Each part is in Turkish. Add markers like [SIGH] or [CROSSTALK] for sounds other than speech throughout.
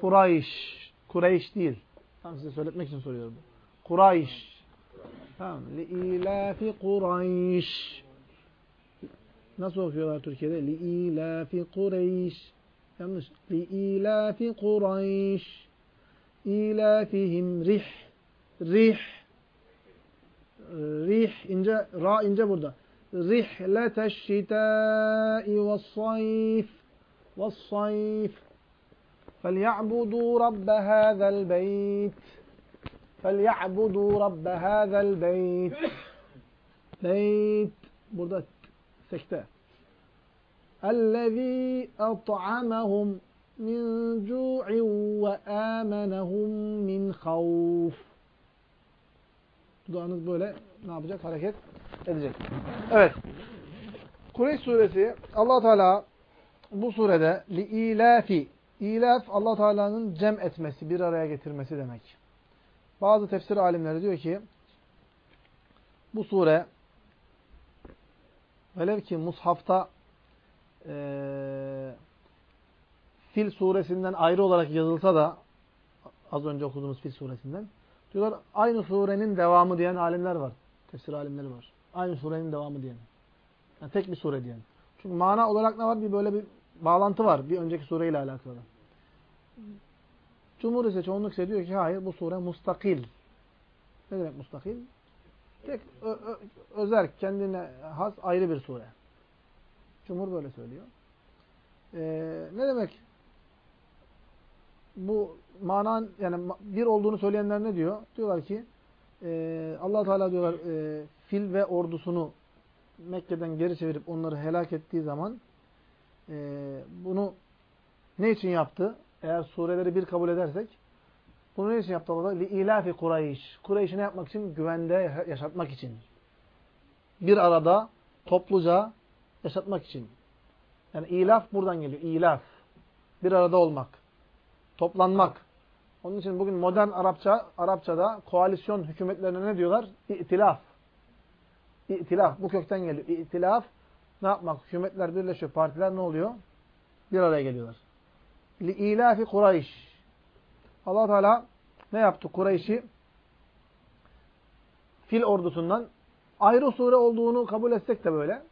Kurayş. Kureyş değil. Tam size söyletmek için soruyorum. Kurayş. Tamam. Li ilafi Kurayş. Nasıl okuyorlar Türkiye'de? Li ilafi Kureyş. Yanlış. Li ilafi Kurayş. İlafihim rih. Rih. Rih ince, ra ince burada. Rihleteş şitâi ve sayf. Ve sayf. فليعبدوا رب هذا البيت فليعبدوا رب هذا البيت beyt burada sekte اَلَّذ۪ي أَطْعَمَهُمْ مِنْ جُوعٍ وَآمَنَهُمْ مِنْ خَوْفٍ Dudağınız böyle ne yapacak? Hareket edecek. Evet. Kureyş suresi allah Teala bu surede li ilafi İlaf allah Teala'nın cem etmesi, bir araya getirmesi demek. Bazı tefsir alimleri diyor ki bu sure velev ki mushafta e, Fil suresinden ayrı olarak yazılsa da az önce okuduğumuz Fil suresinden diyorlar aynı surenin devamı diyen alimler var. Tefsir alimleri var. Aynı surenin devamı diyen. Yani tek bir sure diyen. Çünkü mana olarak ne var? Bir böyle bir bağlantı var. Bir önceki sureyle alakalı. Cumhur ise çoğunluk ise diyor ki hayır bu sure mustakil. Ne demek mustakil? Tek ö, ö, özel, kendine has ayrı bir sure. Cumhur böyle söylüyor. Ee, ne demek? Bu manan yani bir olduğunu söyleyenler ne diyor? Diyorlar ki e, allah Teala diyorlar e, fil ve ordusunu Mekke'den geri çevirip onları helak ettiği zaman e, bunu ne için yaptı? Eğer sureleri bir kabul edersek bunu ne için yaptı Allah? Li ilafi Kureyş. Kureyş'i ne yapmak için? Güvende yaşatmak için. Bir arada topluca yaşatmak için. Yani ilaf buradan geliyor. İlaf. Bir arada olmak. Toplanmak. Onun için bugün modern Arapça Arapçada koalisyon hükümetlerine ne diyorlar? İtilaf. İtilaf. Bu kökten geliyor. İtilaf ne yapmak? Hükümetler birleşiyor. Partiler ne oluyor? Bir araya geliyorlar. Li ilafi Kureyş. Allah Teala ne yaptı? Kureyş'i fil ordusundan ayrı sure olduğunu kabul etsek de böyle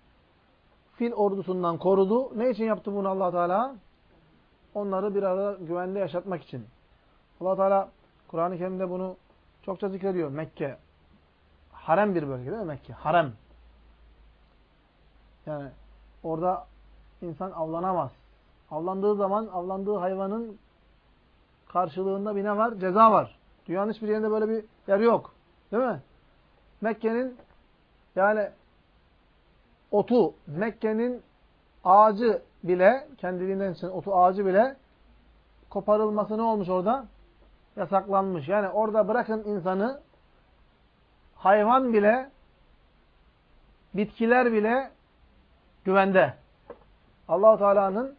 fil ordusundan korudu. Ne için yaptı bunu Allah Teala? Onları bir arada güvende yaşatmak için. Allah Teala Kur'an-ı Kerim'de bunu çokça zikrediyor. Mekke harem bir bölge değil mi Mekke? Harem. Yani orada insan avlanamaz. Avlandığı zaman avlandığı hayvanın karşılığında bir ne var? Ceza var. Dünyanın hiçbir yerinde böyle bir yer yok. Değil mi? Mekke'nin yani otu, Mekke'nin ağacı bile, kendiliğinden için otu ağacı bile koparılması ne olmuş orada? Yasaklanmış. Yani orada bırakın insanı, hayvan bile, bitkiler bile güvende. allah Teala'nın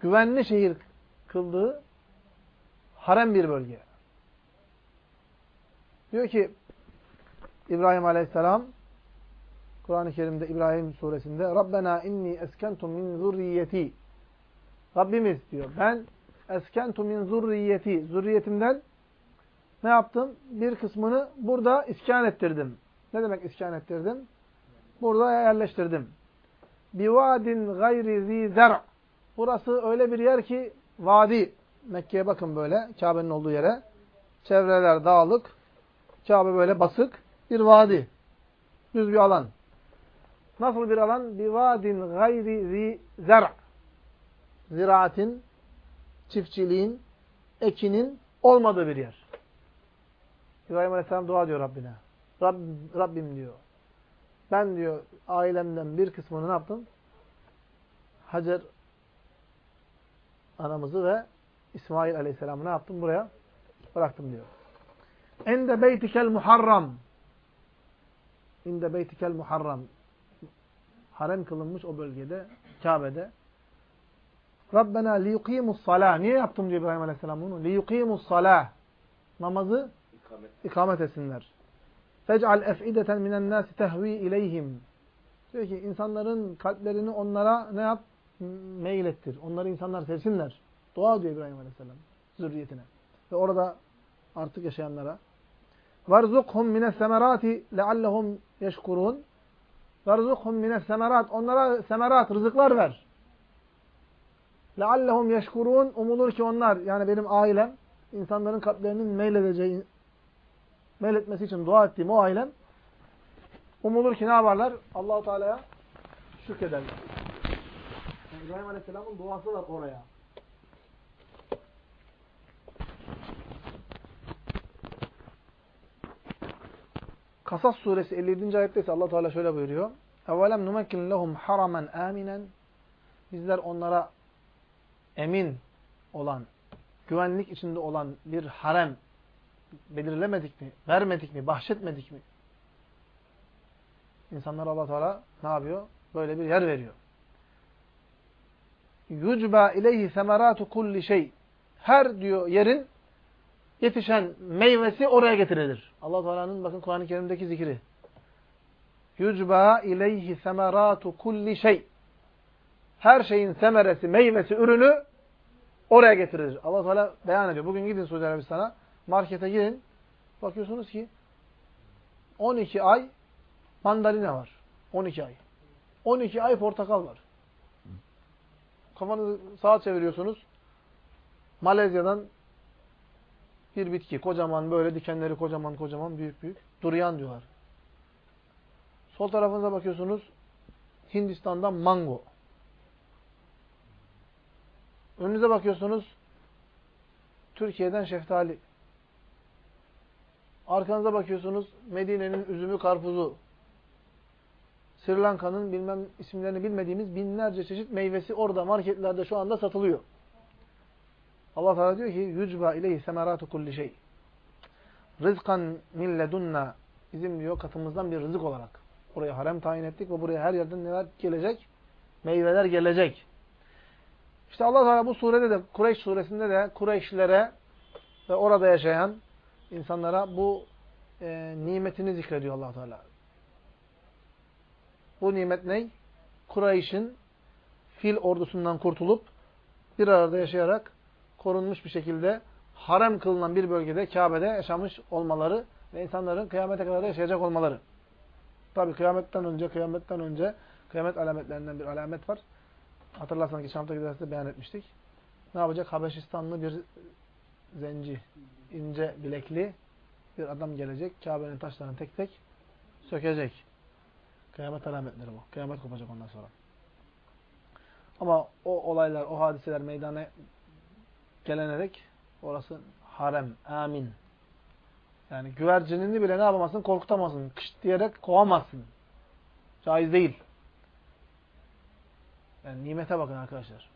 güvenli şehir kıldığı harem bir bölge. Diyor ki İbrahim Aleyhisselam Kur'an-ı Kerim'de İbrahim suresinde Rabbena inni eskentum min zurriyeti Rabbimiz diyor ben eskentum min zurriyeti zürriyetimden ne yaptım? Bir kısmını burada iskan ettirdim. Ne demek iskan ettirdim? Burada yerleştirdim. Bivadin gayri zi Burası öyle bir yer ki vadi. Mekke'ye bakın böyle Kabe'nin olduğu yere. Çevreler dağlık. Kabe böyle basık. Bir vadi. Düz bir alan. Nasıl bir alan? Bir vadin gayri zi Ziraatin, çiftçiliğin, ekinin olmadığı bir yer. İbrahim Aleyhisselam dua diyor Rabbine. Rab, Rabbim diyor. Ben diyor ailemden bir kısmını ne yaptım? Hacer anamızı ve İsmail Aleyhisselam'ı ne yaptım? Buraya bıraktım diyor. Ende beytikel muharram. İnde beytikel muharram. Harem kılınmış o bölgede, Kabe'de. Rabbena liyukimus salah. Niye yaptım diyor İbrahim Aleyhisselam bunu? Liyukimus salah. Namazı ikamet, ikamet etsinler. Fec'al ef'ideten minen nâsi tehvi ileyhim. Diyor ki insanların kalplerini onlara ne yap? meylettir. Onları insanlar sevsinler. Dua diyor İbrahim Aleyhisselam zürriyetine. Ve orada artık yaşayanlara وَرْزُقْهُمْ مِنَ السَّمَرَاتِ لَعَلَّهُمْ يَشْكُرُونَ وَرْزُقْهُمْ مِنَ السَّمَرَاتِ Onlara semerat, rızıklar ver. لَعَلَّهُمْ يَشْكُرُونَ Umulur ki onlar, yani benim ailem, insanların kalplerinin meyledeceği, meyletmesi için dua ettiğim o ailem, umulur ki ne yaparlar? Allahu Teala'ya şükrederler. Yani İbrahim Aleyhisselam'ın duası var oraya. Kasas suresi 57. ayette ise Allah Teala şöyle buyuruyor. Evelem numekkin lehum haramen aminen. Bizler onlara emin olan, güvenlik içinde olan bir harem belirlemedik mi? Vermedik mi? Bahşetmedik mi? İnsanlara Allah Teala ne yapıyor? Böyle bir yer veriyor. Yucba ileyhi semeratu kulli şey. Her diyor yerin yetişen meyvesi oraya getirilir. Allah Teala'nın bakın Kur'an-ı Kerim'deki zikri. Yucba ileyhi semeratu kulli şey. Her şeyin semeresi, meyvesi, ürünü oraya getirilir. Allah Teala beyan ediyor. Bugün gidin Suudi Arabistan'a, markete girin. Bakıyorsunuz ki 12 ay mandalina var. 12 ay. 12 ay portakal var. Kafanızı sağa çeviriyorsunuz. Malezya'dan bir bitki. Kocaman böyle dikenleri kocaman kocaman büyük büyük. Duriyan diyorlar. Sol tarafınıza bakıyorsunuz. Hindistan'dan mango. Önünüze bakıyorsunuz. Türkiye'den şeftali. Arkanıza bakıyorsunuz. Medine'nin üzümü, karpuzu. Sri Lanka'nın bilmem isimlerini bilmediğimiz binlerce çeşit meyvesi orada marketlerde şu anda satılıyor. Allah Teala diyor ki yücba ileyhi semeratu kulli şey. Rızkan min ledunna bizim diyor katımızdan bir rızık olarak. Buraya harem tayin ettik ve buraya her yerden neler gelecek? Meyveler gelecek. İşte Allah Teala bu surede de Kureyş suresinde de Kureyşlilere ve orada yaşayan insanlara bu e, nimetini zikrediyor Allah Teala. Bu nimet ne? Kureyş'in fil ordusundan kurtulup bir arada yaşayarak korunmuş bir şekilde harem kılınan bir bölgede Kabe'de yaşamış olmaları ve insanların kıyamete kadar yaşayacak olmaları. Tabi kıyametten önce, kıyametten önce kıyamet alametlerinden bir alamet var. Hatırlarsanız geçen haftaki derste beyan etmiştik. Ne yapacak? Habeşistanlı bir zenci, ince bilekli bir adam gelecek. Kabe'nin taşlarını tek tek sökecek. Kıyamet alametleri bu. Kıyamet kopacak ondan sonra. Ama o olaylar, o hadiseler meydana gelenerek orası harem, amin. Yani güvercinini bile ne yapamazsın? Korkutamazsın. Kış diyerek kovamazsın. Caiz değil. Yani nimete bakın arkadaşlar.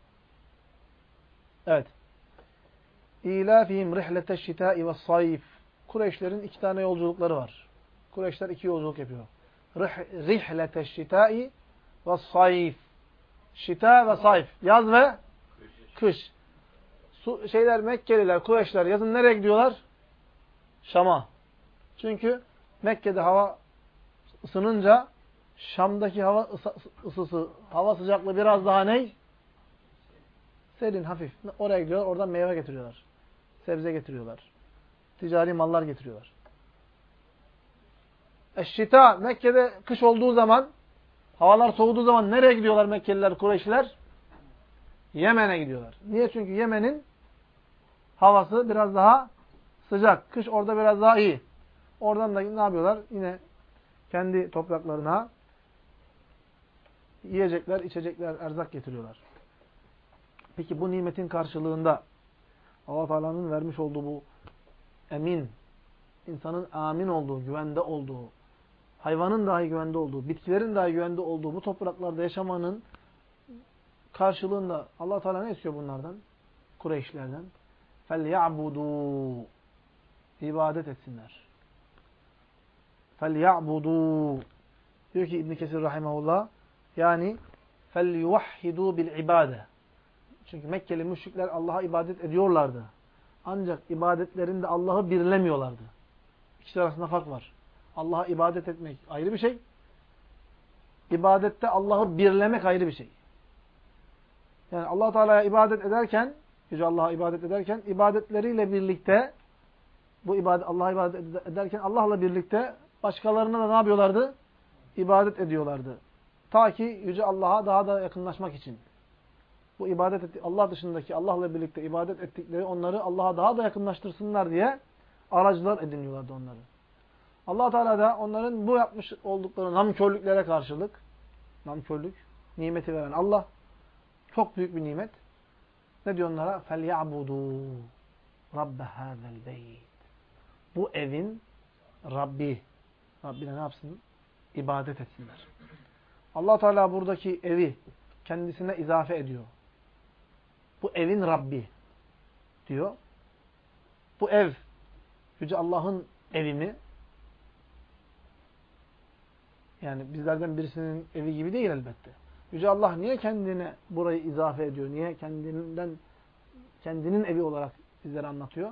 Evet. İlâfihim rihlete şitâi ve sayif. Kureyşlerin iki tane yolculukları var. Kureyşler iki yolculuk yapıyor. Rihlete şitâi ve sayif. Şita ve sayf. Yaz ve kış. Su, şeyler Mekkeliler, Kureyşler yazın nereye gidiyorlar? Şam'a. Çünkü Mekke'de hava ısınınca Şam'daki hava ısısı, hava sıcaklığı biraz daha ney? Serin, hafif. Oraya gidiyorlar, oradan meyve getiriyorlar. Sebze getiriyorlar. Ticari mallar getiriyorlar. Eşşita, Mekke'de kış olduğu zaman, havalar soğuduğu zaman nereye gidiyorlar Mekkeliler, Kureyşliler? Yemen'e gidiyorlar. Niye? Çünkü Yemen'in havası biraz daha sıcak. Kış orada biraz daha iyi. Oradan da ne yapıyorlar? Yine kendi topraklarına yiyecekler, içecekler, erzak getiriyorlar. Peki bu nimetin karşılığında Allah Teala'nın vermiş olduğu bu emin, insanın amin olduğu, güvende olduğu, hayvanın dahi güvende olduğu, bitkilerin dahi güvende olduğu bu topraklarda yaşamanın karşılığında Allah Teala ne istiyor bunlardan? Kureyşlerden. فَلْيَعْبُدُوا İbadet etsinler. فَلْيَعْبُدُوا Diyor ki İbn Kesir rahimehullah yani فَلْيُوَحِّدُوا بِالْعِبَادَةِ çünkü Mekkeli müşrikler Allah'a ibadet ediyorlardı. Ancak ibadetlerinde Allah'ı birlemiyorlardı. İkisi arasında fark var. Allah'a ibadet etmek ayrı bir şey. İbadette Allah'ı birlemek ayrı bir şey. Yani allah Teala'ya ibadet ederken, Yüce Allah'a ibadet ederken, ibadetleriyle birlikte, bu ibadet Allah'a ibadet ederken Allah'la birlikte başkalarına da ne yapıyorlardı? İbadet ediyorlardı. Ta ki Yüce Allah'a daha da yakınlaşmak için bu ibadet ettiği Allah dışındaki Allah'la birlikte ibadet ettikleri onları Allah'a daha da yakınlaştırsınlar diye aracılar ediniyorlardı onları. Allah Teala da onların bu yapmış oldukları namkörlüklere karşılık namkörlük nimeti veren Allah çok büyük bir nimet. Ne diyor onlara? Felyabudu Rabbe hazel beyt. Bu evin Rabbi. Rabbine ne yapsın? İbadet etsinler. Allah Teala buradaki evi kendisine izafe ediyor. Bu evin Rabbi diyor. Bu ev Yüce Allah'ın evi mi? Yani bizlerden birisinin evi gibi değil elbette. Yüce Allah niye kendine burayı izafe ediyor? Niye kendinden kendinin evi olarak bizlere anlatıyor?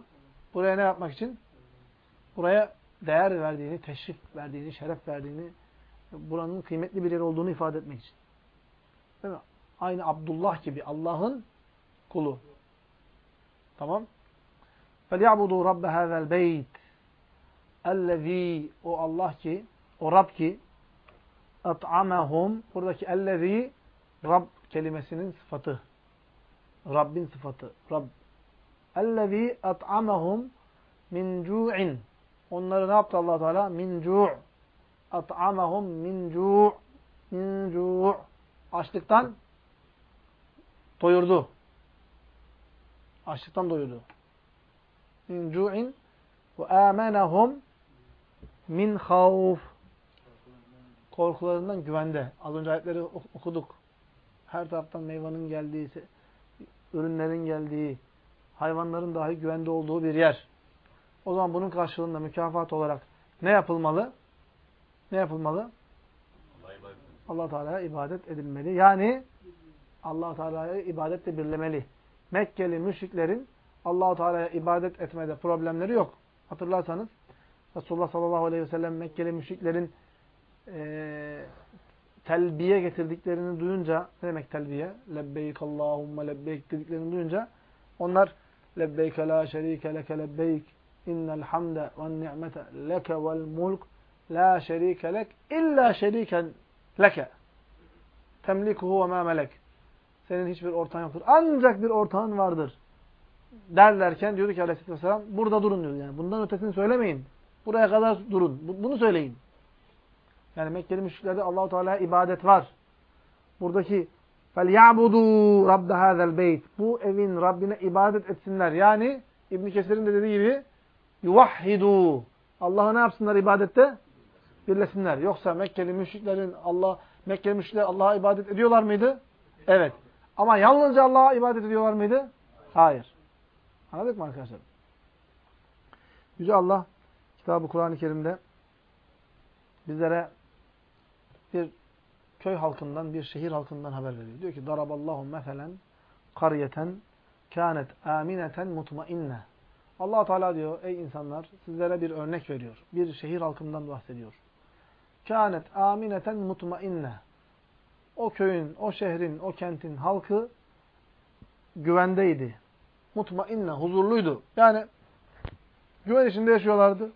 Buraya ne yapmak için? Buraya değer verdiğini, teşrif verdiğini, şeref verdiğini, buranın kıymetli bir yer olduğunu ifade etmek için. Değil mi? Aynı Abdullah gibi Allah'ın kulu. Tamam? فَلْيَعْبُدُوا رَبَّ هَذَا الْبَيْتِ اَلَّذ۪ي O Allah ki, o Rab ki اَطْعَمَهُمْ Buradaki اَلَّذ۪ي Rab kelimesinin sıfatı. Rabbin sıfatı. Rab. اَلَّذ۪ي اَطْعَمَهُمْ min cu'in. Onları ne yaptı allah Teala? Min cu' at'amahum min cu' min cu' açlıktan doyurdu. Açlıktan doyurdu. Min cu'in ve amenahum min havf. Korkularından güvende. Az önce ayetleri okuduk. Her taraftan meyvanın geldiği, ürünlerin geldiği, hayvanların dahi güvende olduğu bir yer. O zaman bunun karşılığında mükafat olarak ne yapılmalı? Ne yapılmalı? Allah Teala'ya ibadet edilmeli. Yani Allah Teala'ya ibadetle birlemeli. Mekkeli müşriklerin Allah Teala'ya ibadet etmede problemleri yok. Hatırlarsanız Resulullah sallallahu aleyhi ve sellem Mekkeli müşriklerin e, telbiye getirdiklerini duyunca ne demek telbiye? Lebbeyk Allahumma lebbeyk dediklerini duyunca onlar lebbeyke la şerike leke lebbeyk innel hamde ve ni'mete leke vel mulk la şerike lek illa şeriken leke temlikuhu ve ma melek senin hiçbir ortağın yoktur. Ancak bir ortağın vardır. Derlerken diyordu ki aleyhisselatü vesselam burada durun diyor. Yani bundan ötesini söylemeyin. Buraya kadar durun. Bunu söyleyin. Yani Mekkeli müşriklerde Allahu Teala'ya ibadet var. Buradaki فَلْيَعْبُدُوا رَبَّ هَذَا الْبَيْتِ Bu evin Rabbine ibadet etsinler. Yani İbn Kesir'in de dediği gibi yuvahhidu. Allah'a ne yapsınlar ibadette? Birlesinler. Yoksa Mekkeli müşriklerin Allah Mekkeli müşrikler Allah'a ibadet ediyorlar mıydı? Evet. Ama yalnızca Allah'a ibadet ediyorlar mıydı? Hayır. Anladık mı arkadaşlar? Yüce Allah kitabı Kur'an-ı Kerim'de bizlere bir köy halkından, bir şehir halkından haber veriyor. Diyor ki: "Daraballahu meselen qaryeten kanet amineten mutmainne." Allah Teala diyor: "Ey insanlar, sizlere bir örnek veriyor. Bir şehir halkından bahsediyor. Kanet amineten mutmainne." O köyün, o şehrin, o kentin halkı güvendeydi. Mutmainne, huzurluydu. Yani güven içinde yaşıyorlardı.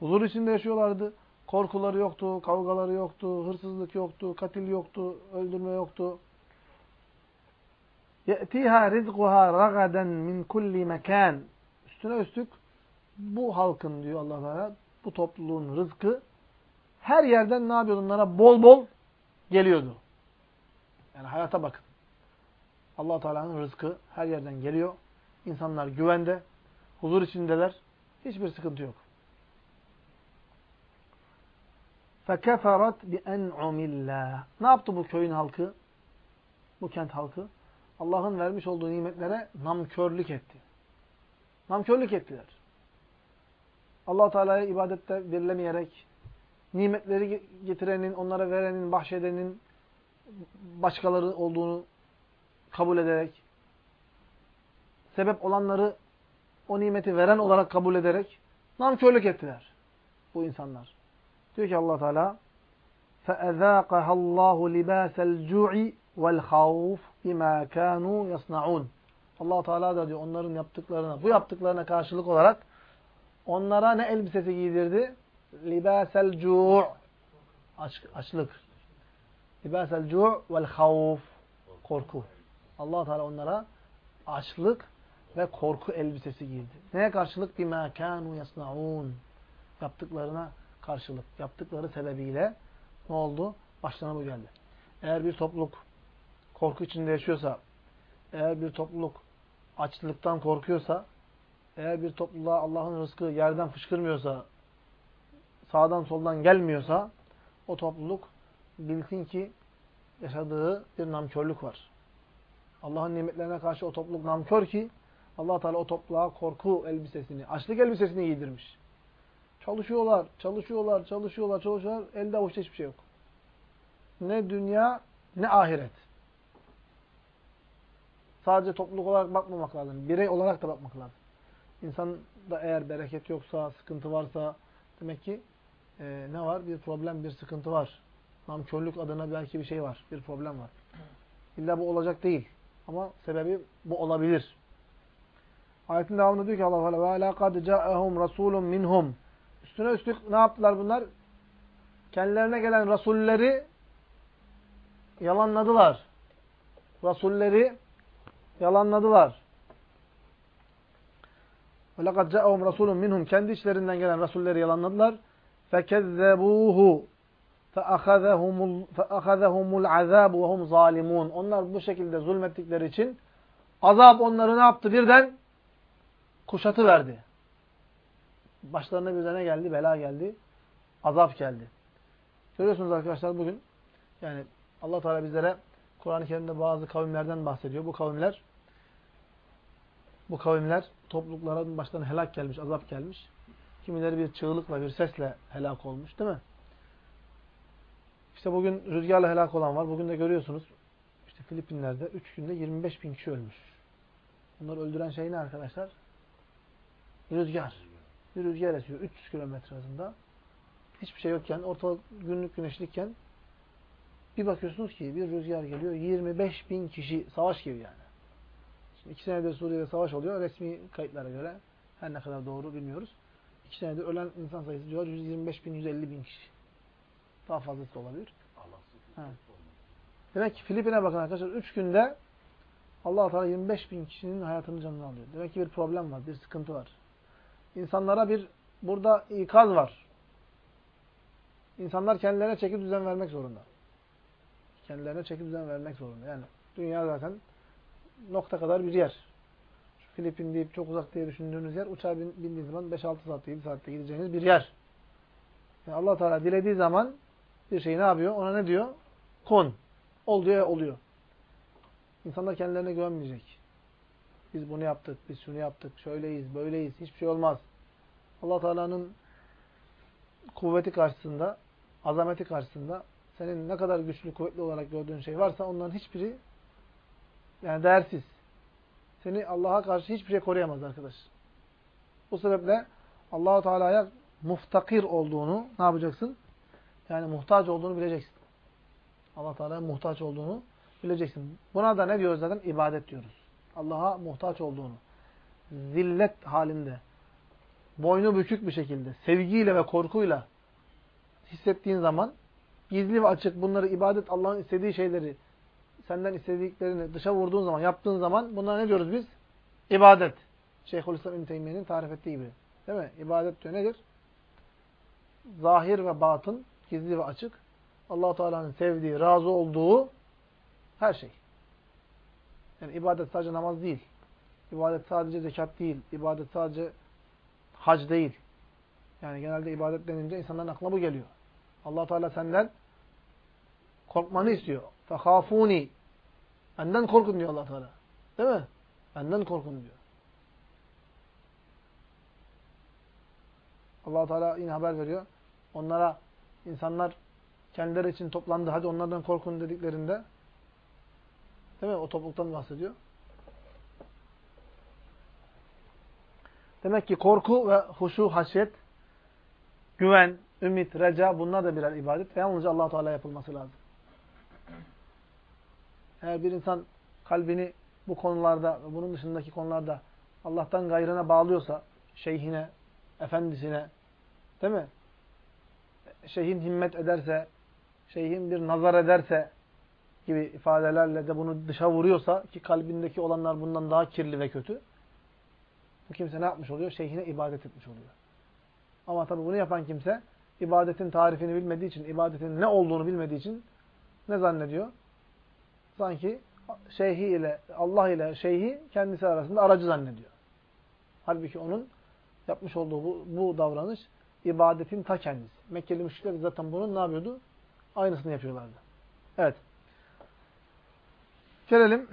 Huzur içinde yaşıyorlardı. Korkuları yoktu, kavgaları yoktu, hırsızlık yoktu, katil yoktu, öldürme yoktu. يَأْتِيهَا رِزْقُهَا رَغَدًا مِنْ كُلِّ مَكَانٍ Üstüne üstlük bu halkın diyor allah Teala, bu topluluğun rızkı her yerden ne yapıyordu onlara? Bol bol geliyordu. Yani hayata bakın. allah Teala'nın rızkı her yerden geliyor. İnsanlar güvende, huzur içindeler. Hiçbir sıkıntı yok. فَكَفَرَتْ بِاَنْعُمِ اللّٰهِ Ne yaptı bu köyün halkı? Bu kent halkı? Allah'ın vermiş olduğu nimetlere namkörlük etti. Namkörlük ettiler. allah Teala'ya ibadette verilemeyerek, nimetleri getirenin, onlara verenin, bahşedenin başkaları olduğunu kabul ederek, sebep olanları o nimeti veren olarak kabul ederek namkörlük ettiler bu insanlar. Diyor ki allah Teala فَاَذَاقَهَا اللّٰهُ لِبَاسَ الْجُوعِ vel havf bima kanu yasnaun. Allah Teala da diyor onların yaptıklarına, bu yaptıklarına karşılık olarak onlara ne elbisesi giydirdi? Libasel cu' Aç, açlık. Libasel cu' vel havf korku. Allah Teala onlara açlık ve korku elbisesi giydi. Neye karşılık? Bima kanu yasnaun. Yaptıklarına karşılık. Yaptıkları sebebiyle ne oldu? Başlarına bu geldi. Eğer bir topluluk korku içinde yaşıyorsa, eğer bir topluluk açlıktan korkuyorsa, eğer bir topluluğa Allah'ın rızkı yerden fışkırmıyorsa, sağdan soldan gelmiyorsa, o topluluk bilsin ki yaşadığı bir namkörlük var. Allah'ın nimetlerine karşı o topluluk namkör ki, allah Teala o topluluğa korku elbisesini, açlık elbisesini giydirmiş. Çalışıyorlar, çalışıyorlar, çalışıyorlar, çalışıyorlar. Elde avuçta hiçbir şey yok. Ne dünya, ne ahiret. Sadece topluluk olarak bakmamak lazım. Birey olarak da bakmak lazım. İnsanda eğer bereket yoksa, sıkıntı varsa demek ki e, ne var? Bir problem, bir sıkıntı var. Namkörlük adına belki bir şey var. Bir problem var. İlla bu olacak değil. Ama sebebi bu olabilir. Ayetin devamında diyor ki Allah Teala ve la kad ca'ahum rasulun minhum. Üstüne üstlük ne yaptılar bunlar? Kendilerine gelen rasulleri yalanladılar. Rasulleri yalanladılar. Ve lekad ca'ahum rasulun minhum. Kendi içlerinden gelen rasulleri yalanladılar. Fekezzebuhu azab ve hum zalimun. Onlar bu şekilde zulmettikleri için azap onları ne yaptı birden? Kuşatı verdi. Başlarına bir ne geldi? Bela geldi. Azap geldi. Görüyorsunuz arkadaşlar bugün yani Allah Teala bizlere Kur'an-ı Kerim'de bazı kavimlerden bahsediyor. Bu kavimler bu kavimler topluluklara başlarına helak gelmiş, azap gelmiş. Kimileri bir çığlıkla, bir sesle helak olmuş değil mi? İşte bugün rüzgarla helak olan var. Bugün de görüyorsunuz. İşte Filipinler'de 3 günde 25 bin kişi ölmüş. Bunları öldüren şey ne arkadaşlar? Rüzgar. Bir rüzgar esiyor 300 kilometre hızında. Hiçbir şey yokken, ortalık günlük güneşlikken bir bakıyorsunuz ki bir rüzgar geliyor. 25 bin kişi savaş gibi yani. Şimdi iki senedir Suriye'de savaş oluyor. Resmi kayıtlara göre her ne kadar doğru bilmiyoruz. İki senedir ölen insan sayısı diyor 125 bin, 150 bin kişi. Daha fazlası da olabilir. Demek ki Filipin'e bakın arkadaşlar. Üç günde allah Teala 25 bin kişinin hayatını canına alıyor. Demek ki bir problem var, bir sıkıntı var. İnsanlara bir burada ikaz var. İnsanlar kendilerine çeki düzen vermek zorunda. Kendilerine çeki düzen vermek zorunda. Yani dünya zaten nokta kadar bir yer. Şu Filipin deyip çok uzak diye düşündüğünüz yer uçağa bindiğiniz zaman 5-6 saatte 7 saatte gideceğiniz bir yer. Yani allah Teala dilediği zaman bir şeyi ne yapıyor? Ona ne diyor? Kun. Ol diyor, oluyor. İnsanlar kendilerine güvenmeyecek. Biz bunu yaptık, biz şunu yaptık, şöyleyiz, böyleyiz, hiçbir şey olmaz. allah Teala'nın kuvveti karşısında, azameti karşısında senin ne kadar güçlü, kuvvetli olarak gördüğün şey varsa onların hiçbiri yani değersiz. Seni Allah'a karşı hiçbir şey koruyamaz arkadaş. Bu sebeple allah Teala'ya muftakir olduğunu ne yapacaksın? Yani muhtaç olduğunu bileceksin. Allah Teala'ya muhtaç olduğunu bileceksin. Buna da ne diyoruz zaten? İbadet diyoruz. Allah'a muhtaç olduğunu. Zillet halinde, boynu bükük bir şekilde, sevgiyle ve korkuyla hissettiğin zaman, gizli ve açık bunları ibadet, Allah'ın istediği şeyleri, senden istediklerini dışa vurduğun zaman, yaptığın zaman bunlara ne diyoruz biz? İbadet. Şeyhülislam İbn tarif ettiği gibi. Değil mi? İbadet diyor nedir? Zahir ve batın, gizli ve açık, allah Teala'nın sevdiği, razı olduğu her şey. Yani ibadet sadece namaz değil. İbadet sadece zekat değil. İbadet sadece hac değil. Yani genelde ibadet denince insanların aklına bu geliyor. allah Teala senden korkmanı istiyor. فَخَافُونِ Benden korkun diyor allah Teala. Değil mi? Benden korkun diyor. allah Teala yine haber veriyor. Onlara insanlar kendileri için toplandı. Hadi onlardan korkun dediklerinde değil mi? O topluluktan bahsediyor. Demek ki korku ve huşu, haşyet, güven, ümit, reca bunlar da birer ibadet. Yalnızca allah Teala yapılması lazım. Eğer bir insan kalbini bu konularda ve bunun dışındaki konularda Allah'tan gayrına bağlıyorsa, şeyhine, efendisine, değil mi? Şeyhin himmet ederse, şeyhin bir nazar ederse gibi ifadelerle de bunu dışa vuruyorsa ki kalbindeki olanlar bundan daha kirli ve kötü. Bu kimse ne yapmış oluyor? Şeyhine ibadet etmiş oluyor. Ama tabi bunu yapan kimse ibadetin tarifini bilmediği için, ibadetin ne olduğunu bilmediği için ne zannediyor? Sanki şeyhi ile Allah ile şeyhi kendisi arasında aracı zannediyor. Halbuki onun yapmış olduğu bu, bu davranış ibadetin ta kendisi. Mekkeli müşrikler zaten bunun ne yapıyordu? Aynısını yapıyorlardı. Evet. Gelelim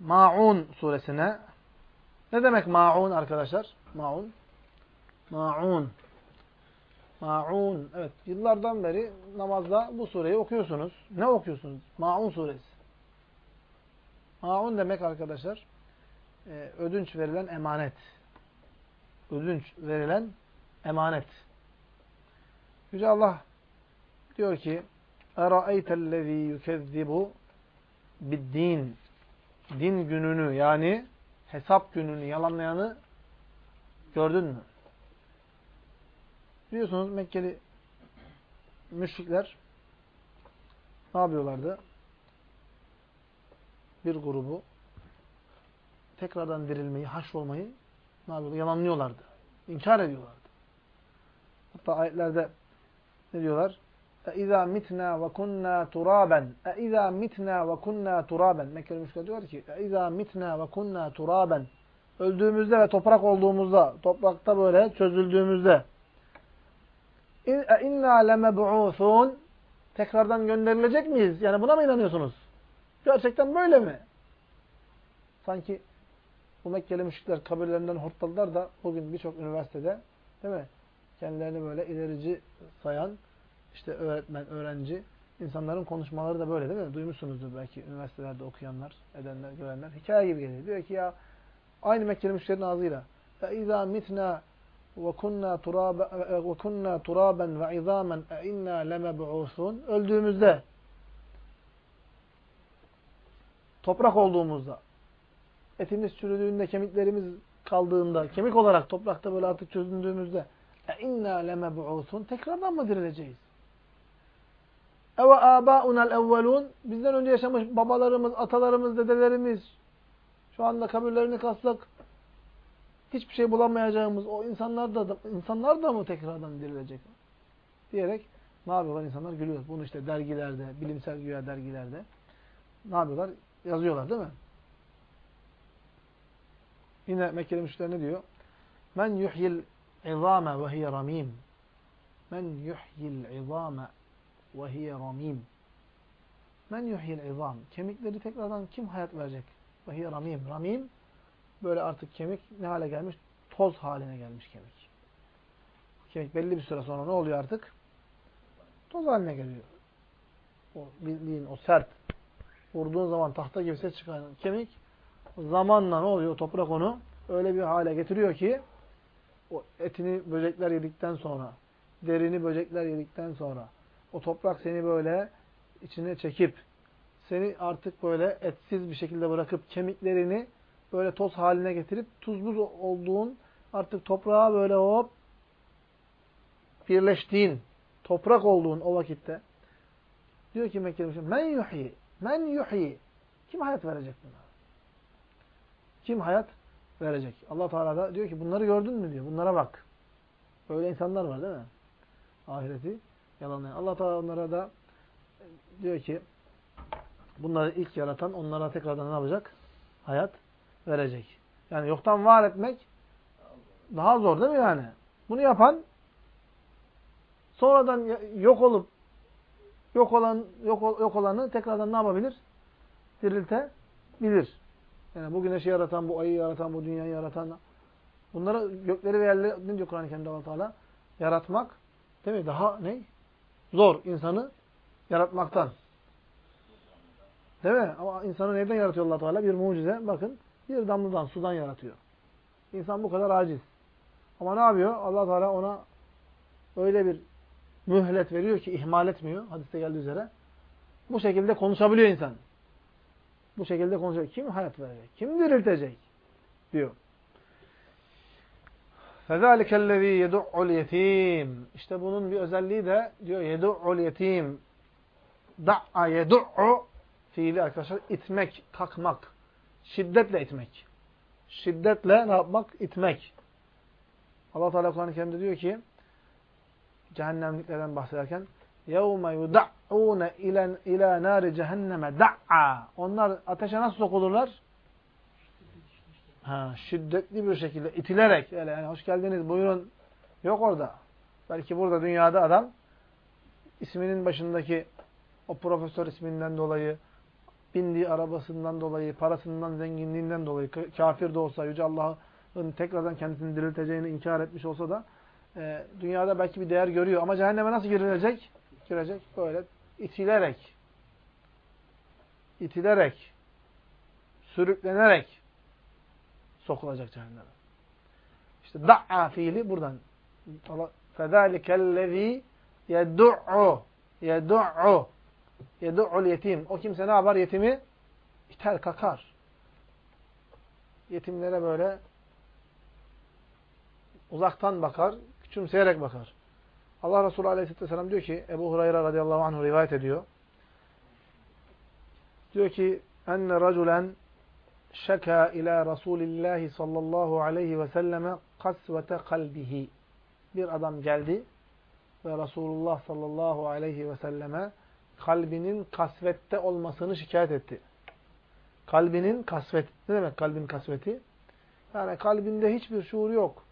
Ma'un suresine. Ne demek Ma'un arkadaşlar? Ma'un. Ma'un. Ma'un. Evet. Yıllardan beri namazda bu sureyi okuyorsunuz. Ne okuyorsunuz? Ma'un suresi. Ma'un demek arkadaşlar e, ödünç verilen emanet. Ödünç verilen emanet. Yüce Allah diyor ki اَرَأَيْتَ الَّذ۪ي يُكَذِّبُ din din gününü yani hesap gününü yalanlayanı gördün mü? Biliyorsunuz Mekkeli müşrikler ne yapıyorlardı? Bir grubu tekrardan dirilmeyi, haşrolmayı ne yapıyorlar? Yalanlıyorlardı. İnkar ediyorlardı. Hatta ayetlerde ne diyorlar? اِذَا مِتْنَا وَكُنَّا تُرَابًا اِذَا مِتْنَا وَكُنَّا تُرَابًا Mekkeli müşrikler diyor ki اِذَا مِتْنَا وَكُنَّا تُرَابًا Öldüğümüzde ve toprak olduğumuzda, toprakta böyle çözüldüğümüzde اِنَّا لَمَبْعُوثُونَ Tekrardan gönderilecek miyiz? Yani buna mı inanıyorsunuz? Gerçekten böyle mi? Sanki bu Mekkeli müşrikler kabirlerinden hortladılar da bugün birçok üniversitede değil mi? Kendilerini böyle ilerici sayan işte öğretmen, öğrenci insanların konuşmaları da böyle değil mi? Duymuşsunuzdur belki üniversitelerde okuyanlar, edenler, görenler. Hikaye gibi geliyor. Diyor ki ya aynı Mekkeli müşterinin ağzıyla فَاِذَا مِتْنَا وَكُنَّا تُرَابًا وَكُنَّا تُرَابًا وَعِظَامًا اَاِنَّا لَمَبْعُوثُونَ Öldüğümüzde toprak olduğumuzda etimiz çürüdüğünde, kemiklerimiz kaldığında, kemik olarak toprakta böyle artık çözündüğümüzde e inna lemeb'usun. Tekrardan mı dirileceğiz? Eve âbâunel evvelûn. Bizden önce yaşamış babalarımız, atalarımız, dedelerimiz. Şu anda kabirlerini kassak hiçbir şey bulamayacağımız o insanlar da, insanlar da mı tekrardan dirilecek? Diyerek ne yapıyorlar insanlar? Gülüyor. Bunu işte dergilerde, bilimsel güya dergilerde ne yapıyorlar? Yazıyorlar değil mi? Yine Mekkeli müşteriler ne diyor? Men yuhyil izame ve hiye ramim. Men yuhyil izame ve hiye ramim. Men yuhyil izam. Kemikleri tekrardan kim hayat verecek? Ve hiye ramim. Ramim böyle artık kemik ne hale gelmiş? Toz haline gelmiş kemik. Kemik belli bir süre sonra ne oluyor artık? Toz haline geliyor. O bildiğin o sert vurduğun zaman tahta gibi ses çıkan kemik zamanla ne oluyor? Toprak onu öyle bir hale getiriyor ki o etini böcekler yedikten sonra derini böcekler yedikten sonra o toprak seni böyle içine çekip seni artık böyle etsiz bir şekilde bırakıp kemiklerini böyle toz haline getirip tuz buz olduğun artık toprağa böyle hop birleştiğin toprak olduğun o vakitte diyor ki Mekke'de men yuhyi men yuhyi kim hayat verecek buna? Kim hayat verecek? Allah Teala da diyor ki bunları gördün mü diyor. Bunlara bak. Böyle insanlar var değil mi? Ahireti yalanlayan. Allah Teala onlara da diyor ki bunları ilk yaratan onlara tekrardan ne yapacak? Hayat verecek. Yani yoktan var etmek daha zor değil mi yani? Bunu yapan sonradan yok olup yok olan yok, yok olanı tekrardan ne yapabilir? Diriltebilir. Yani bu güneşi yaratan, bu ayı yaratan, bu dünyayı yaratan bunları gökleri ve yerleri ne diyor Kur'an-ı Kerim'de Allah Teala? Yaratmak değil mi? Daha ne? Zor insanı yaratmaktan. Değil mi? Ama insanı neden yaratıyor allah Teala? Bir mucize. Bakın bir damladan, sudan yaratıyor. İnsan bu kadar aciz. Ama ne yapıyor? allah Teala ona öyle bir mühlet veriyor ki ihmal etmiyor. Hadiste geldiği üzere. Bu şekilde konuşabiliyor insan. bu şekilde konuşacak. Kim hayat verecek? Kim diriltecek? Diyor. فَذَٰلِكَ الَّذ۪ي يَدُعُّ الْيَت۪يمِ İşte bunun bir özelliği de diyor يَدُعُّ الْيَت۪يمِ Da'a yedu'u fiili arkadaşlar itmek, kalkmak. Şiddetle itmek. Şiddetle ne yapmak? İtmek. Allah Teala Kur'an-ı Kerim'de diyor ki cehennemliklerden bahsederken يَوْمَ yed'ûne ilen ilâ nâri cehenneme da'a. Onlar ateşe nasıl sokulurlar? Ha, şiddetli bir şekilde itilerek öyle yani hoş geldiniz buyurun yok orada. Belki burada dünyada adam isminin başındaki o profesör isminden dolayı bindiği arabasından dolayı, parasından, zenginliğinden dolayı kafir de olsa, Yüce Allah'ın tekrardan kendisini dirilteceğini inkar etmiş olsa da e, dünyada belki bir değer görüyor. Ama cehenneme nasıl girilecek? Girecek böyle itilerek itilerek sürüklenerek sokulacak cehenneme. İşte da'a fiili buradan. فَذَٰلِكَ الَّذ۪ي يَدُعُّ يَدُعُّ يَدُعُّ yetim. O kimse ne yapar? Yetimi iter, kakar. Yetimlere böyle uzaktan bakar, küçümseyerek bakar. Allah Resulü Aleyhisselatü Vesselam diyor ki, Ebu Hurayra radıyallahu anh rivayet ediyor. Diyor ki, enne raculen şeka ila Resulillahi sallallahu aleyhi ve selleme kasvete kalbihi. Bir adam geldi ve Resulullah sallallahu aleyhi ve selleme kalbinin kasvette olmasını şikayet etti. Kalbinin kasveti. Ne demek kalbin kasveti? Yani kalbinde hiçbir şuur yok.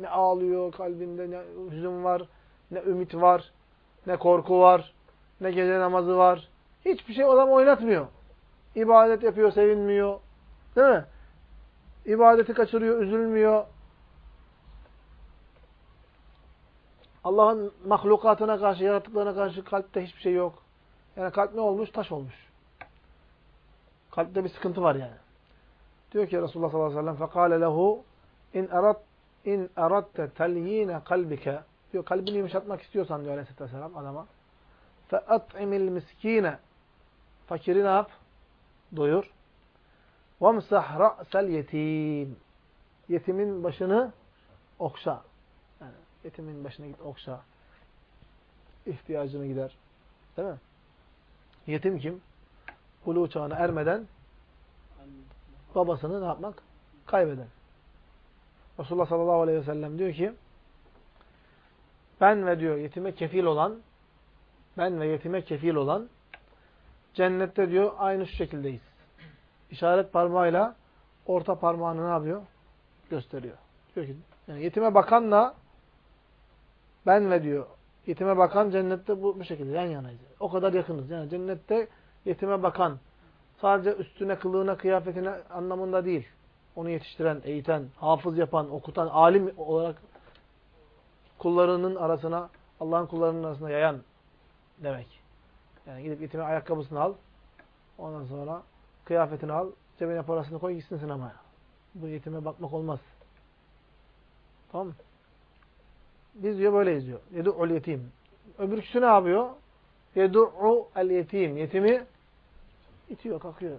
Ne ağlıyor kalbinde, ne hüzün var, ne ümit var, ne korku var, ne gece namazı var. Hiçbir şey adam oynatmıyor. İbadet yapıyor, sevinmiyor. Değil mi? İbadeti kaçırıyor, üzülmüyor. Allah'ın mahlukatına karşı, yaratıklarına karşı kalpte hiçbir şey yok. Yani kalp ne olmuş? Taş olmuş. Kalpte bir sıkıntı var yani. Diyor ki Resulullah sallallahu aleyhi ve sellem فَقَالَ لَهُ اِنْ اَرَدْ اِنْ اَرَدْتَ تَلْي۪ينَ kalbike diyor kalbini yumuşatmak istiyorsan diyor aleyhisselatü vesselam adama فَاَطْعِمِ الْمِسْك۪ينَ Fakiri ne yap? Doyur. وَمْسَحْ رَأْسَ yetim. Yetimin başını okşa. Yani yetimin başına git okşa. İhtiyacını gider. Değil mi? Yetim kim? Buluğ çağına ermeden babasını ne yapmak? Kaybeden. Resulullah sallallahu aleyhi ve sellem diyor ki ben ve diyor yetime kefil olan ben ve yetime kefil olan cennette diyor aynı şu şekildeyiz. İşaret parmağıyla orta parmağını ne yapıyor? Gösteriyor. Diyor ki yani yetime bakanla ben ve diyor yetime bakan cennette bu, bu şekilde yan yanayız. O kadar yakınız. Yani cennette yetime bakan sadece üstüne, kılığına, kıyafetine anlamında değil. Onu yetiştiren, eğiten, hafız yapan, okutan, alim olarak kullarının arasına, Allah'ın kullarının arasına yayan demek. Yani gidip yetime ayakkabısını al, ondan sonra kıyafetini al, cebine parasını koy, gitsin sinemaya. Bu yetime bakmak olmaz. Tamam mı? Biz diyor böyle izliyor. Yedu'ul yetim. Öbürküsü ne yapıyor? Yedu'u el yetim. Yetimi itiyor, kalkıyor.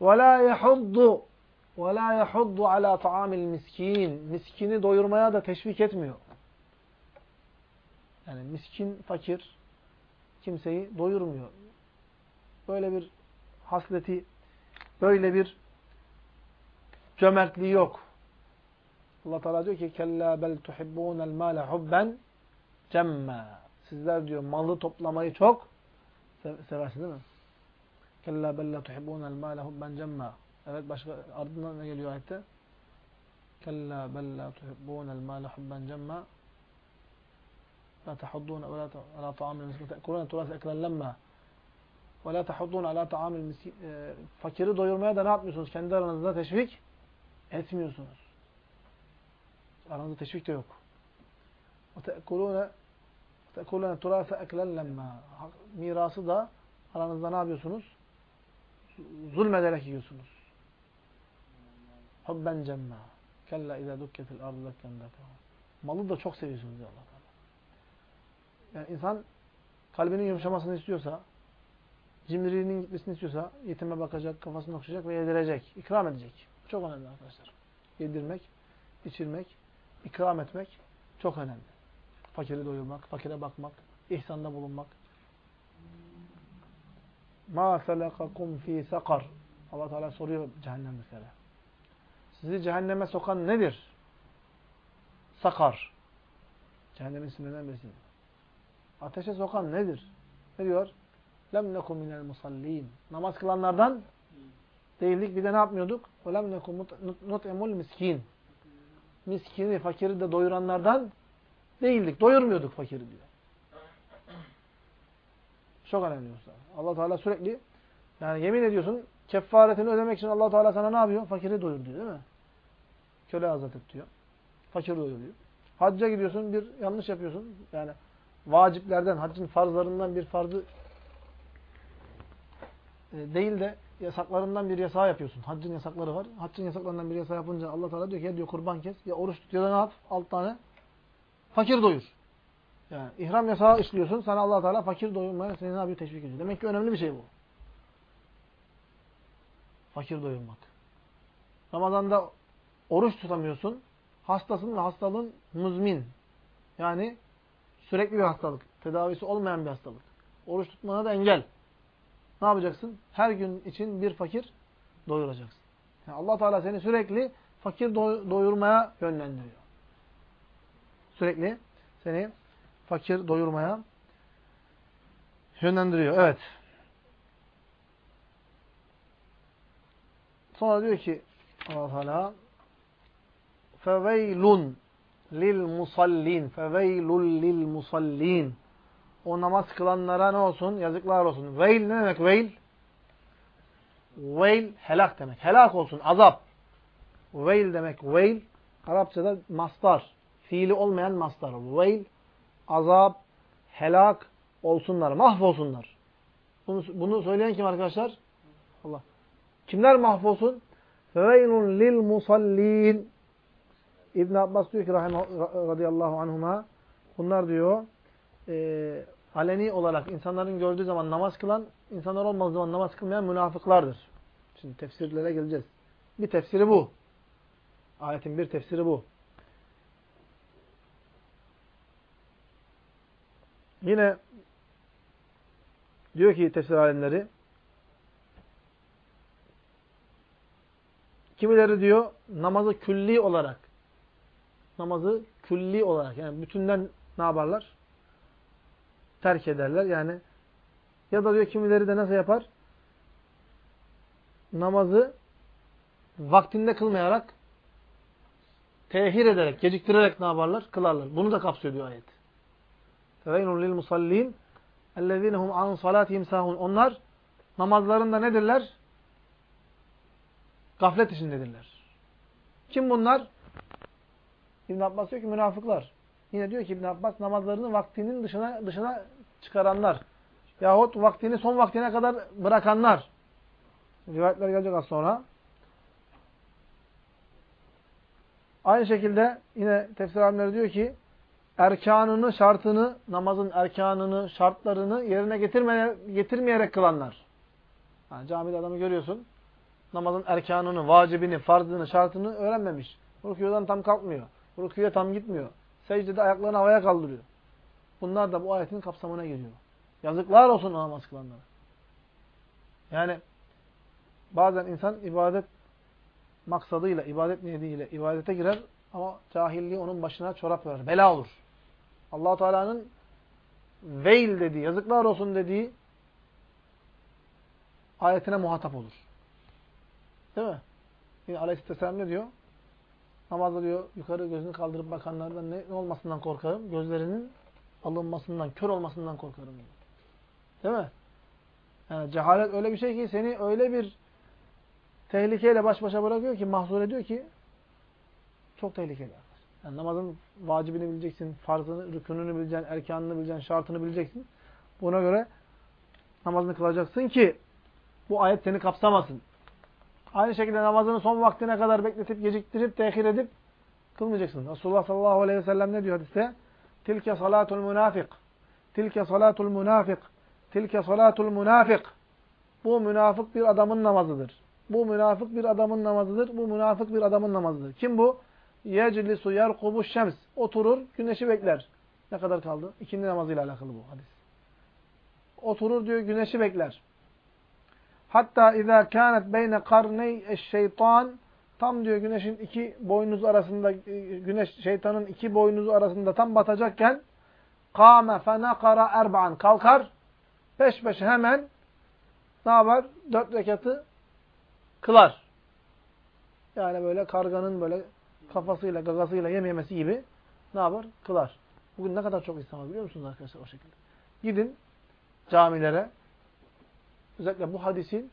وَلَا يَحُضُّ وَلَا يَحُضُّ عَلَى طَعَامِ الْمِسْكِينَ Miskini doyurmaya da teşvik etmiyor. Yani miskin, fakir kimseyi doyurmuyor. Böyle bir hasleti, böyle bir cömertliği yok. Allah Teala diyor ki kella bel tuhibbunel male hubben cemme. Sizler diyor malı toplamayı çok seversiniz değil mi? Kella bel la tuhibbunel male hubben cemme. Evet başka ardından ne geliyor ayette? Kella bella tuhibbunel mâle hubben cemma la tahuddun ala ala ta'amil miskin te'kulun turas ekran lemma ve la tahuddun ala ta'amil miskin ee, fakiri doyurmaya da ne yapmıyorsunuz? Kendi aranızda teşvik etmiyorsunuz. Aranızda teşvik de yok. Ve te'kulun te'kulun turas ekran lemma mirası da aranızda ne yapıyorsunuz? Zulmederek yiyorsunuz. Hubben cemma. Kella izâ dukketil ardu dekken Malı da çok seviyorsunuz diyor Allah Yani insan kalbinin yumuşamasını istiyorsa, cimriliğinin gitmesini istiyorsa yetime bakacak, kafasını okşayacak ve yedirecek, ikram edecek. Çok önemli arkadaşlar. Yedirmek, içirmek, ikram etmek çok önemli. Fakiri doyurmak, fakire bakmak, ihsanda bulunmak. Ma selakakum fi sakar. Allah Teala soruyor cehennemliklere. Sizi cehenneme sokan nedir? Sakar. Cehennemin isimlerinden birisi. Ateşe sokan nedir? Ne diyor? Lem nekum minel musallin. Namaz kılanlardan değildik. Bir de ne yapmıyorduk? Ve lem nekum nut'imul miskin. Miskini, fakiri de doyuranlardan değildik. Doyurmuyorduk fakiri diyor. Çok önemli usta. Allah Teala sürekli yani yemin ediyorsun kefaretini ödemek için Allah Teala sana ne yapıyor? Fakiri doyur diyor değil mi? Köle azat et diyor. Fakir doyuruyor. Hacca gidiyorsun bir yanlış yapıyorsun. Yani vaciplerden, haccın farzlarından bir farzı e, değil de yasaklarından bir yasağı yapıyorsun. Haccın yasakları var. Haccın yasaklarından bir yasağı yapınca Allah Teala diyor ki ya diyor kurban kes, ya oruç tut ya da ne yap? Alt tane fakir doyur. Yani ihram yasağı işliyorsun. Sana Allah Teala fakir doyurmaya seni ne yapıyor? Teşvik ediyor. Demek ki önemli bir şey bu. Fakir doyurmak. Ramazanda oruç tutamıyorsun. Hastasın ve hastalığın muzmin. Yani sürekli bir hastalık. Tedavisi olmayan bir hastalık. Oruç tutmana da engel. Ne yapacaksın? Her gün için bir fakir doyuracaksın. Yani allah Teala seni sürekli fakir doyurmaya yönlendiriyor. Sürekli seni fakir doyurmaya yönlendiriyor. Evet. Sonra diyor ki allah Teala musallin feveylul lil musallin o namaz kılanlara ne olsun? Yazıklar olsun. Veil ne demek veil? Veil helak demek. Helak olsun. Azap. Veil demek veil. Arapçada mastar. Fiili olmayan mastar. Veil azap, helak olsunlar. Mahvolsunlar. Bunu, bunu söyleyen kim arkadaşlar? Kimler mahvolsun? Feveylun lil musallin. İbn Abbas diyor ki radıyallahu anhuma bunlar diyor e, aleni olarak insanların gördüğü zaman namaz kılan, insanlar olmadığı zaman namaz kılmayan münafıklardır. Şimdi tefsirlere geleceğiz. Bir tefsiri bu. Ayetin bir tefsiri bu. Yine diyor ki tefsir alimleri kimileri diyor namazı külli olarak namazı külli olarak yani bütünden ne yaparlar? terk ederler. Yani ya da diyor kimileri de nasıl yapar? Namazı vaktinde kılmayarak tehir ederek, geciktirerek ne yaparlar? Kılarlar. Bunu da kapsıyor diyor ayet. Feveynun lil musallin ellezinehum an salatihim sahun. Onlar namazlarında nedirler? Gaflet içindedirler. Kim bunlar? İbn Abbas diyor ki münafıklar. Yine diyor ki İbn Abbas namazlarını vaktinin dışına dışına çıkaranlar. Yahut vaktini son vaktine kadar bırakanlar. Rivayetler gelecek az sonra. Aynı şekilde yine tefsir alimleri diyor ki erkanını, şartını, namazın erkanını, şartlarını yerine getirmeye, getirmeyerek kılanlar. Yani camide adamı görüyorsun. Namazın erkanını, vacibini, farzını, şartını öğrenmemiş. Rükûdan tam kalkmıyor. Rükûya tam gitmiyor. Secdede ayaklarını havaya kaldırıyor. Bunlar da bu ayetin kapsamına giriyor. Yazıklar olsun namaz kılanlara. Yani bazen insan ibadet maksadıyla, ibadet niyetiyle ibadete girer ama cahilliği onun başına çorap verir. Bela olur. allah Teala'nın veil dediği, yazıklar olsun dediği ayetine muhatap olur. Değil mi? Yine Aleyhisselam ne diyor? Namazda diyor yukarı gözünü kaldırıp bakanlardan ne, ne olmasından korkarım? Gözlerinin alınmasından, kör olmasından korkarım. Diyor. Değil mi? Yani cehalet öyle bir şey ki seni öyle bir tehlikeyle baş başa bırakıyor ki, mahzur ediyor ki çok tehlikeli. Yani namazın vacibini bileceksin, farzını, rükününü bileceksin, erkanını bileceksin, şartını bileceksin. Buna göre namazını kılacaksın ki bu ayet seni kapsamasın. Aynı şekilde namazını son vaktine kadar bekletip, geciktirip, tehir edip kılmayacaksın. Resulullah sallallahu aleyhi ve sellem ne diyor hadiste? Tilke salatul münafik. Tilke salatul münafik. Tilke salatul münafik. Bu münafık bir adamın namazıdır. Bu münafık bir adamın namazıdır. Bu münafık bir adamın namazıdır. Kim bu? Yeclisu yerkubu şems. Oturur, güneşi bekler. Ne kadar kaldı? İkindi namazıyla alakalı bu hadis. Oturur diyor, güneşi bekler. Hatta izâ kânet beyne karney şeytan tam diyor güneşin iki boynuzu arasında güneş şeytanın iki boynuzu arasında tam batacakken kâme fenakara erba'an kalkar peş peşe hemen ne yapar? Dört rekatı kılar. Yani böyle karganın böyle kafasıyla, gagasıyla yem yemesi gibi ne yapar? Kılar. Bugün ne kadar çok insan var biliyor musunuz arkadaşlar o şekilde? Gidin camilere özellikle bu hadisin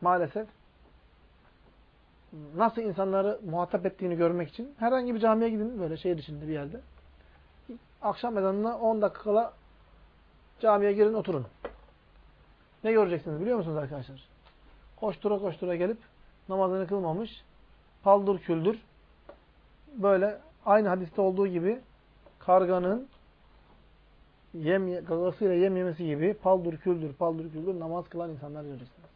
maalesef nasıl insanları muhatap ettiğini görmek için herhangi bir camiye gidin böyle şehir içinde bir yerde. Akşam ezanına 10 dakika camiye girin oturun. Ne göreceksiniz biliyor musunuz arkadaşlar? Koştura koştura gelip namazını kılmamış, paldır küldür, böyle aynı hadiste olduğu gibi karganın yem, gagasıyla yem yemesi gibi paldır küldür, paldır küldür namaz kılan insanlar göreceksiniz.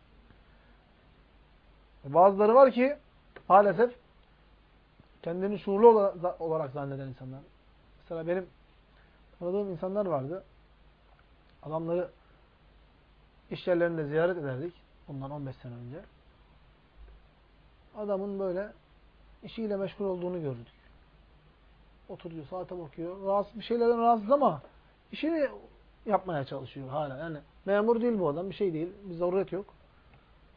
Bazıları var ki maalesef kendini şuurlu olarak zanneden insanlar. Mesela benim tanıdığım insanlar vardı. Adamları iş yerlerinde ziyaret ederdik. Bundan 15 sene önce. Adamın böyle işiyle meşgul olduğunu gördük. Oturuyor, saate bakıyor. Rahatsız, bir şeylerden rahatsız ama işini yapmaya çalışıyor hala. Yani memur değil bu adam, bir şey değil. Bir zaruret yok.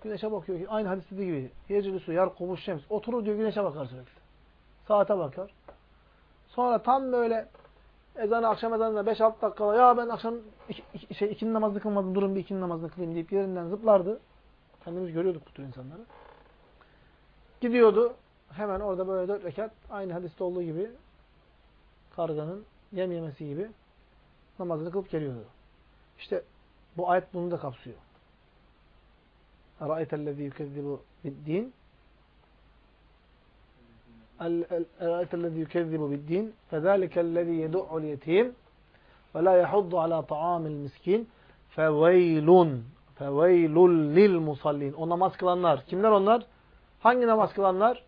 Güneşe bakıyor aynı hadiste gibi. Yeclisu yarkubuş şems. Oturur diyor güneşe bakar sürekli. Saate bakar. Sonra tam böyle ezanı akşam ezanına 5-6 dakikada ya ben akşam iki, şey, ikinin namazını kılmadım durun bir ikinin namazını kılayım deyip yerinden zıplardı. Kendimiz görüyorduk bu tür insanları. Gidiyordu. Hemen orada böyle dört rekat aynı hadiste olduğu gibi karganın yem yemesi gibi namazını kılıp geliyordu. İşte bu ayet bunu da kapsıyor. اَرَأَيْتَ الَّذ۪ي يُكَذِّبُ بِالدِّينِ اَرَأَيْتَ الَّذ۪ي يُكَذِّبُ بِالدِّينِ فَذَٰلِكَ الَّذ۪ي يَدُعُّ الْيَت۪يمِ وَلَا يَحُضُّ عَلَى طَعَامِ الْمِسْكِينِ فَوَيْلٌ فَوَيْلٌ لِلْمُصَلِّينَ O namaz kılanlar. Kimler onlar? Hangi namaz kılanlar?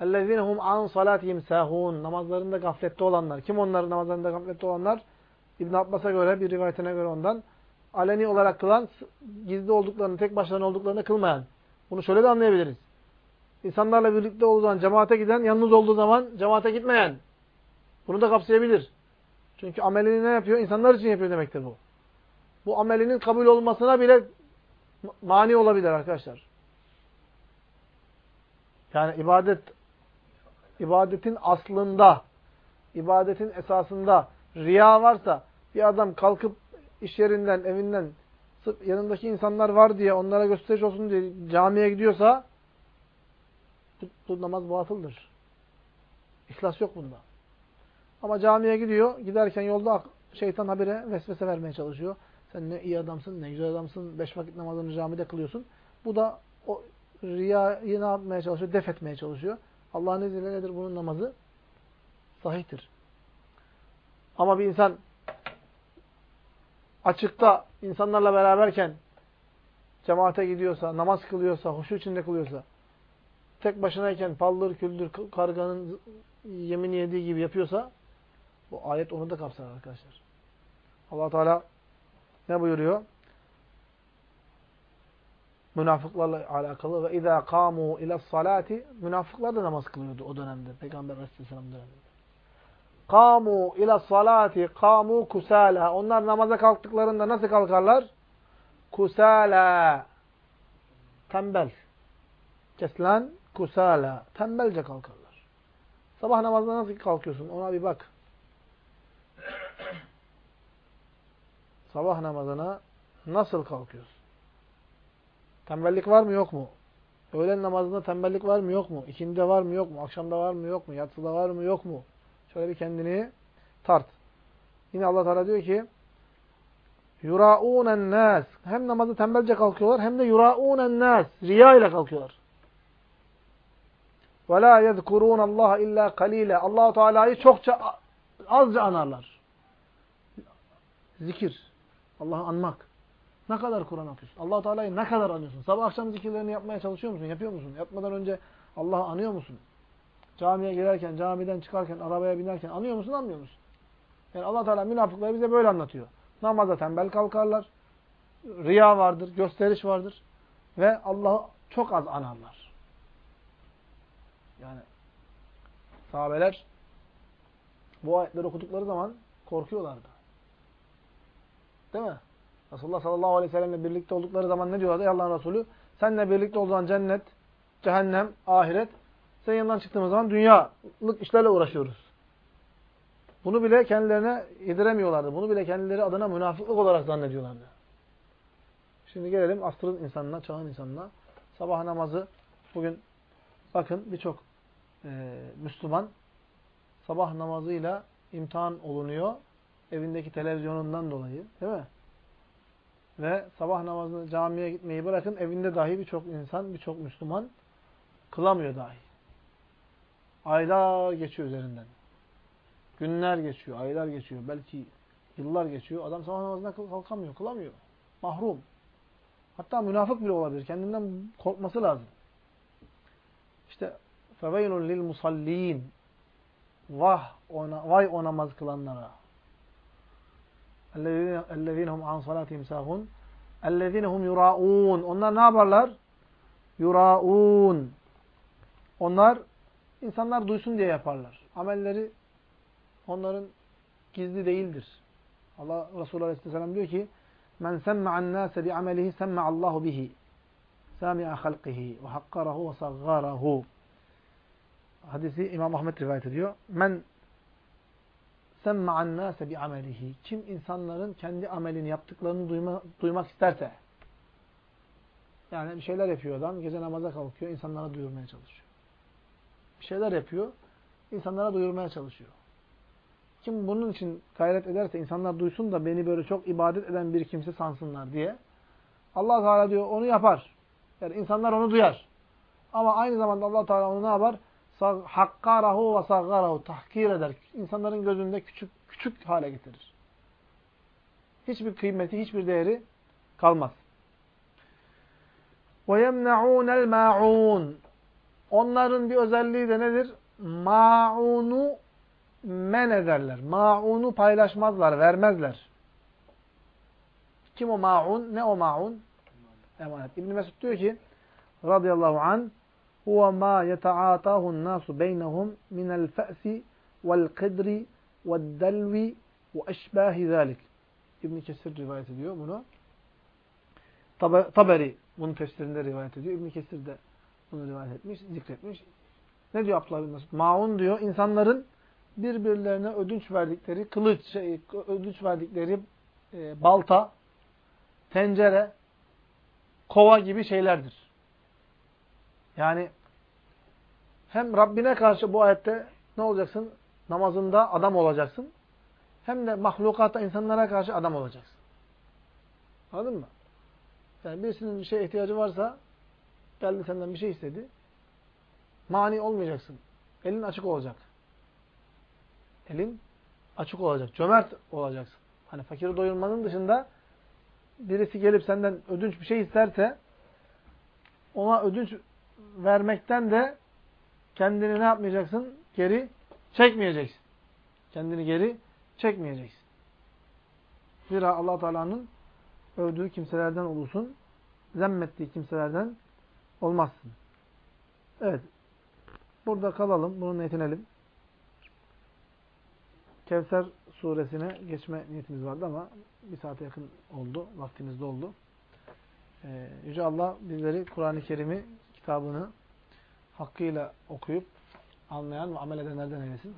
اَلَّذ۪ينَ هُمْ عَنْ صَلَاتِهِمْ سَاهُونَ Namazlarında gaflette olanlar. Kim onlar namazlarında gaflette olanlar? İbn Abbas'a göre, bir rivayetine göre ondan aleni olarak kılan, gizli olduklarını, tek başlarına olduklarını kılmayan. Bunu şöyle de anlayabiliriz. İnsanlarla birlikte olduğu zaman cemaate giden, yalnız olduğu zaman cemaate gitmeyen. Bunu da kapsayabilir. Çünkü amelini ne yapıyor? İnsanlar için yapıyor demektir bu. Bu amelinin kabul olmasına bile mani olabilir arkadaşlar. Yani ibadet ibadetin aslında, ibadetin esasında riya varsa bir adam kalkıp iş yerinden, evinden sırf yanındaki insanlar var diye onlara gösteriş olsun diye camiye gidiyorsa bu, bu namaz batıldır. İhlas yok bunda. Ama camiye gidiyor. Giderken yolda şeytan habire vesvese vermeye çalışıyor. Sen ne iyi adamsın, ne güzel adamsın. Beş vakit namazını camide kılıyorsun. Bu da o riyayı ne yapmaya çalışıyor? Def etmeye çalışıyor. Allah'ın izniyle nedir bunun namazı? Sahihtir. Ama bir insan açıkta insanlarla beraberken cemaate gidiyorsa, namaz kılıyorsa, huşu içinde kılıyorsa, tek başınayken paldır küldür karganın yemini yediği gibi yapıyorsa, bu ayet onu da kapsar arkadaşlar. allah Teala ne buyuruyor? Münafıklarla alakalı ve izâ kâmû ile salati münafıklar da namaz kılıyordu o dönemde. Peygamber Aleyhisselam döneminde. Kamu ila salati kamu kusala. Onlar namaza kalktıklarında nasıl kalkarlar? Kusala. Tembel. Keslen kusala. Tembelce kalkarlar. Sabah namazına nasıl kalkıyorsun? Ona bir bak. [CLEARS THROAT] Sabah namazına nasıl kalkıyorsun? Tembellik var mı yok mu? Öğlen namazında tembellik var mı yok mu? İkindi var mı yok mu? Akşamda var mı yok mu? Yatsıda var mı yok mu? Şöyle bir kendini tart. Yine Allah Teala diyor ki yuraunen nas. Hem namazı tembelce kalkıyorlar hem de yuraunen nas. Riya ile kalkıyorlar. Ve la yezkurun Allah illa kalile. Allahu Teala'yı çokça azca anarlar. Zikir. Allah'ı anmak. Ne kadar Kur'an okuyorsun? allah Teala'yı ne kadar anıyorsun? Sabah akşam zikirlerini yapmaya çalışıyor musun? Yapıyor musun? Yatmadan önce Allah'ı anıyor musun? Camiye girerken, camiden çıkarken, arabaya binerken anıyor musun, anmıyor musun? Yani allah Teala münafıkları bize böyle anlatıyor. Namaza tembel kalkarlar. Riya vardır, gösteriş vardır. Ve Allah'ı çok az anarlar. Yani sahabeler bu ayetleri okudukları zaman korkuyorlardı. Değil mi? Resulullah sallallahu aleyhi ve sellemle birlikte oldukları zaman ne diyorlardı? Ey Allah'ın Resulü seninle birlikte olduğun cennet, cehennem, ahiret. Yanından çıktığımız zaman dünyalık işlerle uğraşıyoruz. Bunu bile kendilerine yediremiyorlardı. Bunu bile kendileri adına münafıklık olarak zannediyorlardı. Şimdi gelelim asrın insanına, çağın insanına. Sabah namazı bugün bakın birçok e, Müslüman sabah namazıyla imtihan olunuyor. Evindeki televizyonundan dolayı. Değil mi? Ve sabah namazını camiye gitmeyi bırakın evinde dahi birçok insan, birçok Müslüman kılamıyor dahi. Aylar geçiyor üzerinden. Günler geçiyor, aylar geçiyor, belki yıllar geçiyor. Adam sabah namazına kalkamıyor, kılamıyor. Mahrum. Hatta münafık bile olabilir. Kendinden korkması lazım. İşte فَوَيْلٌ لِلْمُصَلِّينَ Vah ona, vay o namaz kılanlara. اَلَّذ۪ينَ هُمْ عَنْ صَلَاتِهِمْ سَاهُونَ اَلَّذ۪ينَ هُمْ يُرَاءُونَ Onlar ne yaparlar? Yuraun. Onlar insanlar duysun diye yaparlar. Amelleri onların gizli değildir. Allah Resulü Aleyhisselam diyor ki Men semma'an nâse bi'amelihi semma'allahu bihi. Sâmi'a halqihi ve hakkarahu ve saggarahu. Hadisi İmam Ahmet rivayet ediyor. Men semma'an nâse bi'amelihi. Kim insanların kendi amelini yaptıklarını duyma, duymak isterse. Yani bir şeyler yapıyor adam. Gece namaza kalkıyor. insanlara duyurmaya çalışıyor Bir şeyler yapıyor. insanlara duyurmaya çalışıyor. Kim bunun için gayret ederse insanlar duysun da beni böyle çok ibadet eden bir kimse sansınlar diye. Allah Teala diyor onu yapar. Yani insanlar onu duyar. Ama aynı zamanda Allah Teala onu ne yapar? Hakkarahu ve saggarahu tahkir eder. İnsanların gözünde küçük küçük hale getirir. Hiçbir kıymeti, hiçbir değeri kalmaz. وَيَمْنَعُونَ الْمَاعُونَ Onların bir özelliği de nedir? Ma'unu men ederler. Ma'unu paylaşmazlar, vermezler. Kim o ma'un? Ne o ma'un? Emanet. İbn Mesud diyor ki radıyallahu an huve ma yeta'atahu'n nasu beynehum minel fe'si vel kidri vel delvi ve zalik. İbn Kesir rivayet ediyor bunu. Taberi bunun tefsirinde rivayet ediyor. İbn Kesir de bunu rivayet etmiş, zikretmiş. Ne diyor Abdullah bin Mesud? Maun diyor insanların birbirlerine ödünç verdikleri kılıç, şey, ödünç verdikleri e, balta, tencere, kova gibi şeylerdir. Yani hem Rabbine karşı bu ayette ne olacaksın? Namazında adam olacaksın. Hem de mahlukata, insanlara karşı adam olacaksın. Anladın mı? Yani birisinin bir şeye ihtiyacı varsa geldi senden bir şey istedi. Mani olmayacaksın. Elin açık olacak. Elin açık olacak. Cömert olacaksın. Hani fakiri doyurmanın dışında birisi gelip senden ödünç bir şey isterse ona ödünç vermekten de kendini ne yapmayacaksın? Geri çekmeyeceksin. Kendini geri çekmeyeceksin. Zira allah Teala'nın övdüğü kimselerden olursun. Zemmettiği kimselerden olmazsın. Evet. Burada kalalım. Bununla yetinelim. Kevser suresine geçme niyetimiz vardı ama bir saate yakın oldu. Vaktimiz doldu. Ee, Yüce Allah bizleri Kur'an-ı Kerim'i, kitabını hakkıyla okuyup anlayan ve amel edenlerden eylesin.